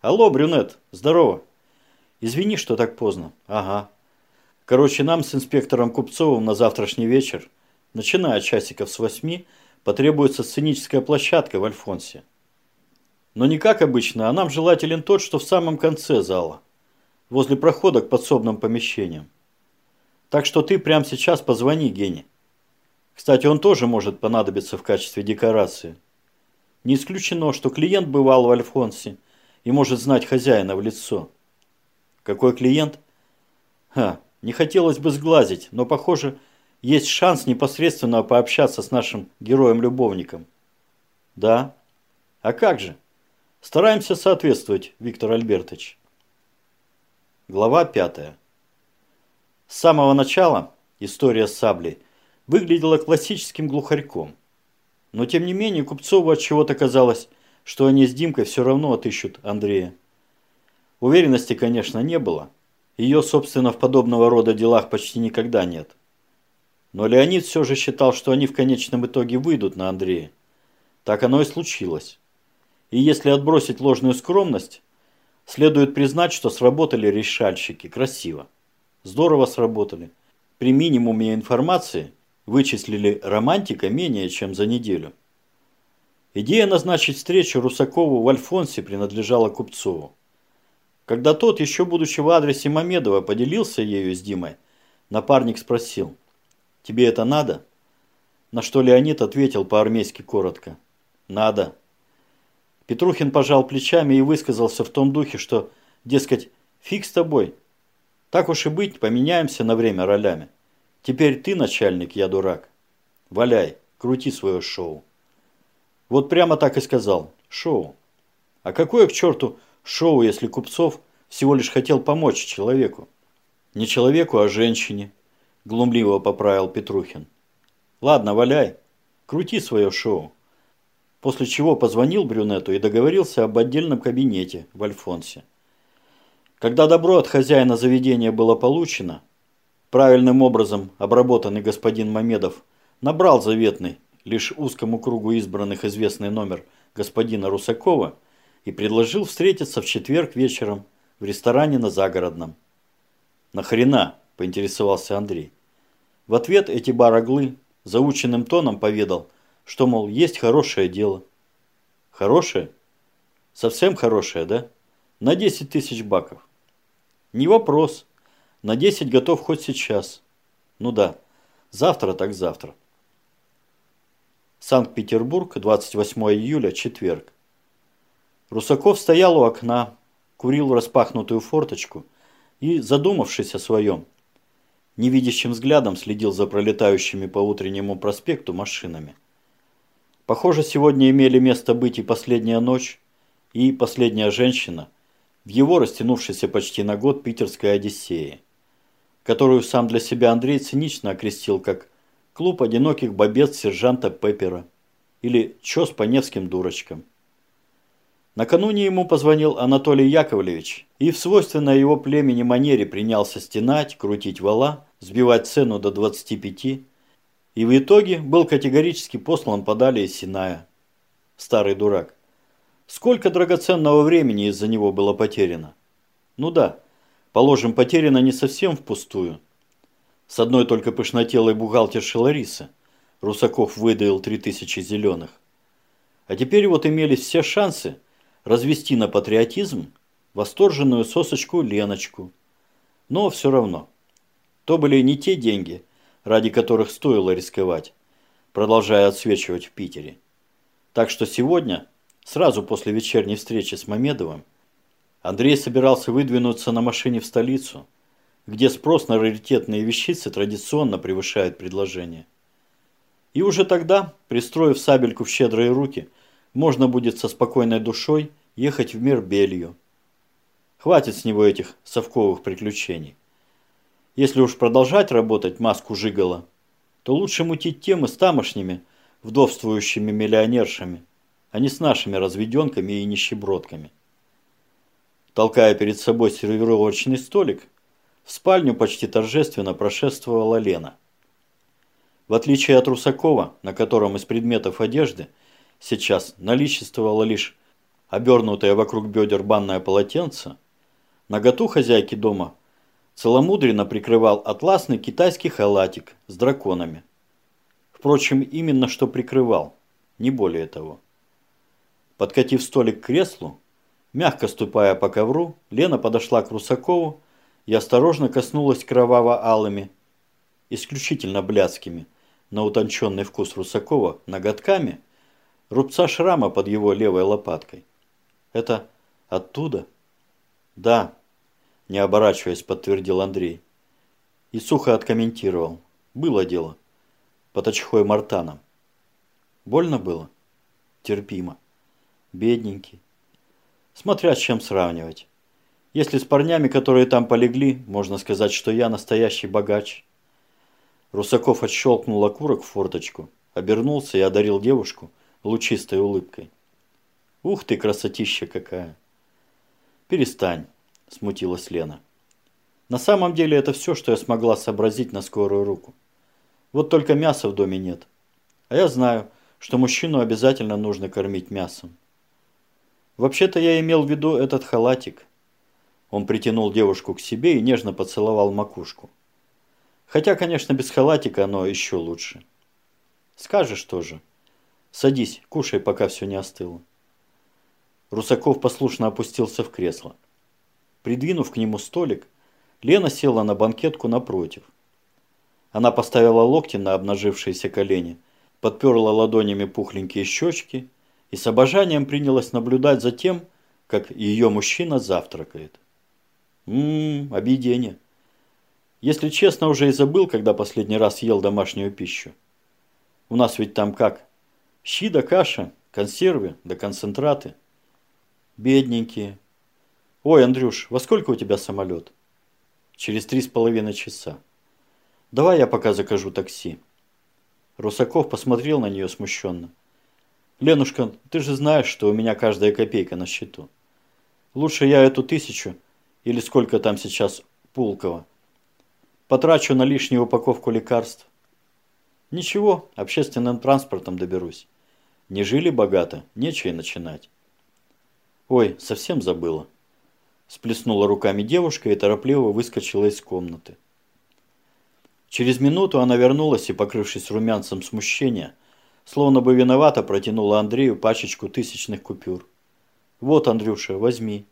Алло, брюнет, здорово. Извини, что так поздно. Ага. Короче, нам с инспектором Купцовым на завтрашний вечер, начиная часиков с восьми, потребуется сценическая площадка в Альфонсе. Но не как обычно, а нам желателен тот, что в самом конце зала, возле прохода к подсобным помещениям. Так что ты прямо сейчас позвони Гене. Кстати, он тоже может понадобиться в качестве декорации. Не исключено, что клиент бывал в Альфонсе и может знать хозяина в лицо. Какой клиент? Ха, не хотелось бы сглазить, но, похоже, есть шанс непосредственно пообщаться с нашим героем-любовником. Да. А как же? Стараемся соответствовать, Виктор Альбертович. Глава пятая. С самого начала история с саблей выглядела классическим глухарьком. Но тем не менее Купцову от чего-то казалось, что они с Димкой все равно отыщут Андрея. Уверенности, конечно, не было, ее, собственно, в подобного рода делах почти никогда нет. Но Леонид все же считал, что они в конечном итоге выйдут на Андрея. Так оно и случилось. И если отбросить ложную скромность, следует признать, что сработали решальщики красиво. Здорово сработали. При минимуме информации вычислили романтика менее чем за неделю. Идея назначить встречу Русакову в Альфонсе принадлежала Купцову. Когда тот, еще будучи в адресе Мамедова, поделился ею с Димой, напарник спросил, «Тебе это надо?» На что Леонид ответил по-армейски коротко, «Надо». Петрухин пожал плечами и высказался в том духе, что, дескать, фиг с тобой. Так уж и быть, поменяемся на время ролями. Теперь ты начальник, я дурак. Валяй, крути свое шоу. Вот прямо так и сказал. Шоу. А какое к черту шоу, если Купцов всего лишь хотел помочь человеку. Не человеку, а женщине, глумливо поправил Петрухин. Ладно, валяй, крути свое шоу. После чего позвонил брюнету и договорился об отдельном кабинете в Альфонсе. Когда добро от хозяина заведения было получено, правильным образом обработанный господин Мамедов набрал заветный, лишь узкому кругу избранных известный номер господина Русакова – и предложил встретиться в четверг вечером в ресторане на Загородном. «Нахрена?» – поинтересовался Андрей. В ответ эти бароглы заученным тоном поведал, что, мол, есть хорошее дело. «Хорошее? Совсем хорошее, да? На 10 тысяч баков». «Не вопрос. На 10 готов хоть сейчас». «Ну да, завтра так завтра». Санкт-Петербург, 28 июля, четверг. Русаков стоял у окна, курил распахнутую форточку и, задумавшись о своем, невидящим взглядом следил за пролетающими по утреннему проспекту машинами. Похоже, сегодня имели место быть и последняя ночь, и последняя женщина в его растянувшейся почти на год питерской Одиссее, которую сам для себя Андрей цинично окрестил как «клуб одиноких бобец сержанта Пеппера» или «чё по невским дурочкам». Накануне ему позвонил Анатолий Яковлевич и в свойственной его племени манере принялся стенать, крутить вала, сбивать цену до 25 и в итоге был категорически послан подали из Синая. Старый дурак. Сколько драгоценного времени из-за него было потеряно? Ну да, положим, потеряно не совсем впустую. С одной только пышнотелой бухгалтерши Ларисы Русаков выдаил 3000 зеленых. А теперь вот имелись все шансы – развести на патриотизм восторженную сосочку Леночку. Но все равно. То были не те деньги, ради которых стоило рисковать, продолжая отсвечивать в Питере. Так что сегодня, сразу после вечерней встречи с Мамедовым, Андрей собирался выдвинуться на машине в столицу, где спрос на раритетные вещицы традиционно превышает предложение. И уже тогда, пристроив сабельку в щедрые руки – можно будет со спокойной душой ехать в мир Белью. Хватит с него этих совковых приключений. Если уж продолжать работать маску Жигала, то лучше мутить темы с тамошними, вдовствующими миллионершами, а не с нашими разведенками и нищебродками. Толкая перед собой сервировочный столик, в спальню почти торжественно прошествовала Лена. В отличие от Русакова, на котором из предметов одежды – сейчас наличествовала лишь обернутое вокруг бедер банное полотенце, наготу хозяйки дома целомудренно прикрывал атласный китайский халатик с драконами. Впрочем, именно что прикрывал, не более того. Подкатив столик к креслу, мягко ступая по ковру, Лена подошла к Русакову и осторожно коснулась кроваво-алыми, исключительно блядскими, на утонченный вкус Русакова, ноготками, рубца шрама под его левой лопаткой. Это оттуда? Да, не оборачиваясь, подтвердил Андрей. И сухо откомментировал. Было дело. По точхой Мартаном. Больно было? Терпимо. Бедненький. Смотря с чем сравнивать. Если с парнями, которые там полегли, можно сказать, что я настоящий богач. Русаков отщелкнул окурок в форточку, обернулся и одарил девушку лучистой улыбкой. Ух ты, красотища какая! Перестань, смутилась Лена. На самом деле это все, что я смогла сообразить на скорую руку. Вот только мяса в доме нет. А я знаю, что мужчину обязательно нужно кормить мясом. Вообще-то я имел в виду этот халатик. Он притянул девушку к себе и нежно поцеловал макушку. Хотя, конечно, без халатика оно еще лучше. Скажешь тоже. Садись, кушай, пока все не остыло. Русаков послушно опустился в кресло. Придвинув к нему столик, Лена села на банкетку напротив. Она поставила локти на обнажившиеся колени, подперла ладонями пухленькие щечки и с обожанием принялась наблюдать за тем, как ее мужчина завтракает. Ммм, объедение. Если честно, уже и забыл, когда последний раз ел домашнюю пищу. У нас ведь там как? Щи да каша, консервы да концентраты. Бедненькие. Ой, Андрюш, во сколько у тебя самолет? Через три с половиной часа. Давай я пока закажу такси. Русаков посмотрел на нее смущенно. Ленушка, ты же знаешь, что у меня каждая копейка на счету. Лучше я эту тысячу, или сколько там сейчас Пулкова, Потрачу на лишнюю упаковку лекарств. Ничего, общественным транспортом доберусь. Не жили богато, нечего начинать. Ой, совсем забыла. Сплеснула руками девушка и торопливо выскочила из комнаты. Через минуту она вернулась и, покрывшись румянцем смущения, словно бы виновата протянула Андрею пачечку тысячных купюр. «Вот, Андрюша, возьми».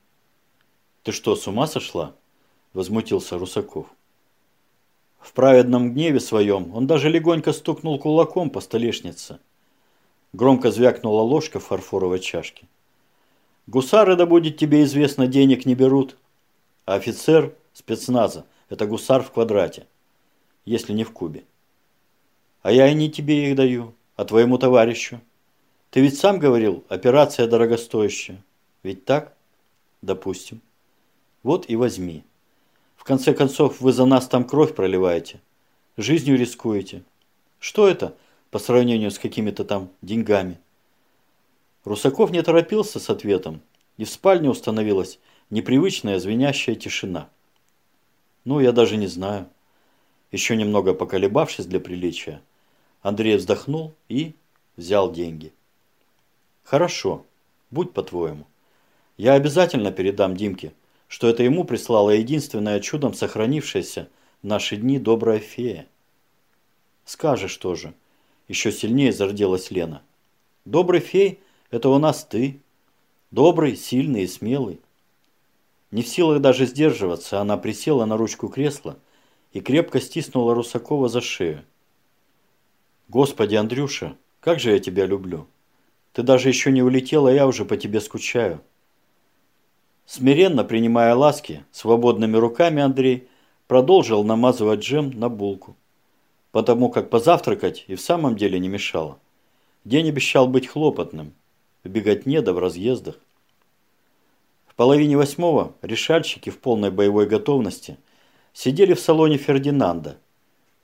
«Ты что, с ума сошла?» – возмутился Русаков. В праведном гневе своем он даже легонько стукнул кулаком по столешнице. Громко звякнула ложка в фарфоровой чашке. Гусары, да будет тебе известно, денег не берут. А офицер спецназа – это гусар в квадрате, если не в кубе. А я и не тебе их даю, а твоему товарищу. Ты ведь сам говорил, операция дорогостоящая. Ведь так? Допустим. Вот и возьми конце концов, вы за нас там кровь проливаете. Жизнью рискуете. Что это по сравнению с какими-то там деньгами? Русаков не торопился с ответом, и в спальне установилась непривычная звенящая тишина. Ну, я даже не знаю. Еще немного поколебавшись для приличия, Андрей вздохнул и взял деньги. Хорошо, будь по-твоему. Я обязательно передам Димке что это ему прислала единственная чудом сохранившаяся в наши дни добрая фея. Скажешь тоже. Еще сильнее зарделась Лена. Добрый фей – это у нас ты. Добрый, сильный и смелый. Не в силах даже сдерживаться, она присела на ручку кресла и крепко стиснула Русакова за шею. «Господи, Андрюша, как же я тебя люблю! Ты даже еще не улетела, я уже по тебе скучаю». Смиренно принимая ласки, свободными руками Андрей продолжил намазывать джем на булку, потому как позавтракать и в самом деле не мешало. День обещал быть хлопотным, в беготне да в разъездах. В половине восьмого решальщики в полной боевой готовности сидели в салоне Фердинанда,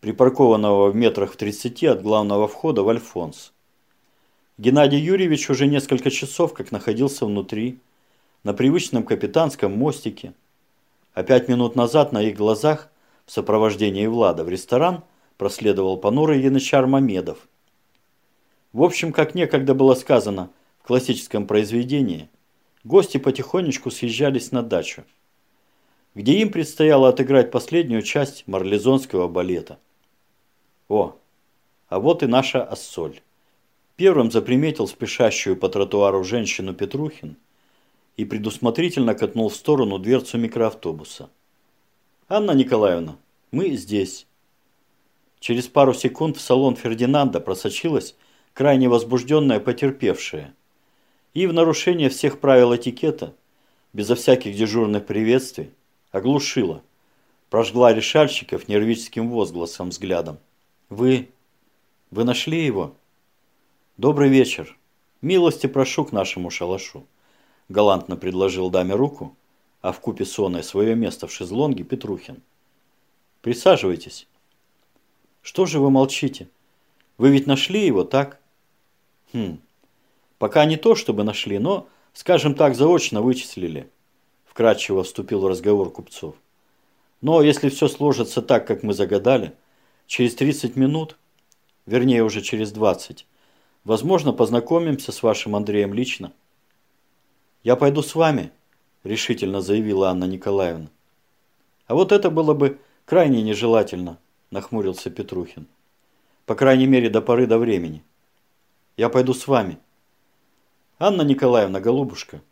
припаркованного в метрах в тридцати от главного входа в Альфонс. Геннадий Юрьевич уже несколько часов как находился внутри, на привычном капитанском мостике. А пять минут назад на их глазах в сопровождении Влада в ресторан проследовал понурый янычар Мамедов. В общем, как некогда было сказано в классическом произведении, гости потихонечку съезжались на дачу, где им предстояло отыграть последнюю часть марлезонского балета. О, а вот и наша Ассоль. Первым заприметил спешащую по тротуару женщину Петрухин и предусмотрительно катнул в сторону дверцу микроавтобуса. «Анна Николаевна, мы здесь». Через пару секунд в салон Фердинанда просочилась крайне возбужденная потерпевшая. И в нарушение всех правил этикета, безо всяких дежурных приветствий, оглушила. Прожгла решальщиков нервическим возгласом взглядом. «Вы... вы нашли его?» «Добрый вечер. Милости прошу к нашему шалашу», – галантно предложил даме руку, а в купе соной свое место в шезлонге Петрухин. «Присаживайтесь». «Что же вы молчите? Вы ведь нашли его, так?» Хм. Пока не то, чтобы нашли, но, скажем так, заочно вычислили. Вкратчиво вступил в разговор купцов. Но если все сложится так, как мы загадали, через 30 минут, вернее уже через 20, возможно, познакомимся с вашим Андреем лично. Я пойду с вами, решительно заявила Анна Николаевна. А вот это было бы крайне нежелательно, нахмурился Петрухин. По крайней мере, до поры до времени. Я пойду с вами. Анна Николаевна, голубушка,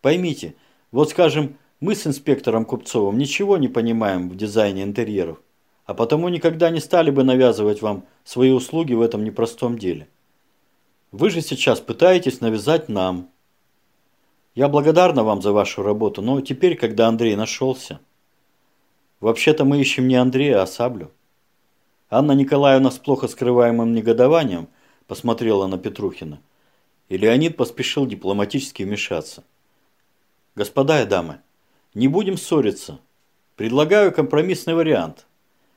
поймите, вот скажем, мы с инспектором Купцовым ничего не понимаем в дизайне интерьеров, а потому никогда не стали бы навязывать вам свои услуги в этом непростом деле. Вы же сейчас пытаетесь навязать нам. Я благодарна вам за вашу работу, но теперь, когда Андрей нашелся... Вообще-то мы ищем не Андрея, а Саблю. Анна Николаевна с плохо скрываемым негодованием – посмотрела на Петрухина. И Леонид поспешил дипломатически вмешаться. «Господа и дамы, не будем ссориться. Предлагаю компромиссный вариант,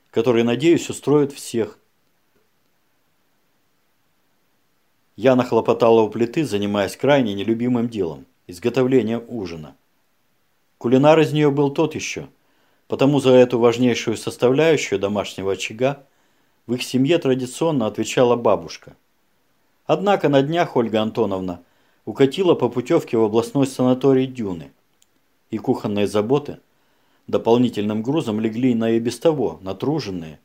который, надеюсь, устроит всех». Я нахлопотала у плиты, занимаясь крайне нелюбимым делом – изготовлением ужина. Кулинар из нее был тот еще, потому за эту важнейшую составляющую домашнего очага в их семье традиционно отвечала бабушка – Однако на днях Ольга Антоновна укатила по путевке в областной санаторий Дюны. И кухонные заботы дополнительным грузом легли на и без того натруженные,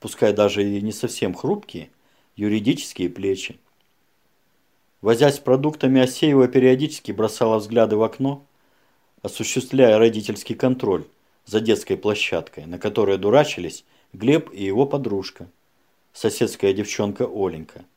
пускай даже и не совсем хрупкие, юридические плечи. Возясь с продуктами, Асеева периодически бросала взгляды в окно, осуществляя родительский контроль за детской площадкой, на которой дурачились Глеб и его подружка, соседская девчонка Оленька –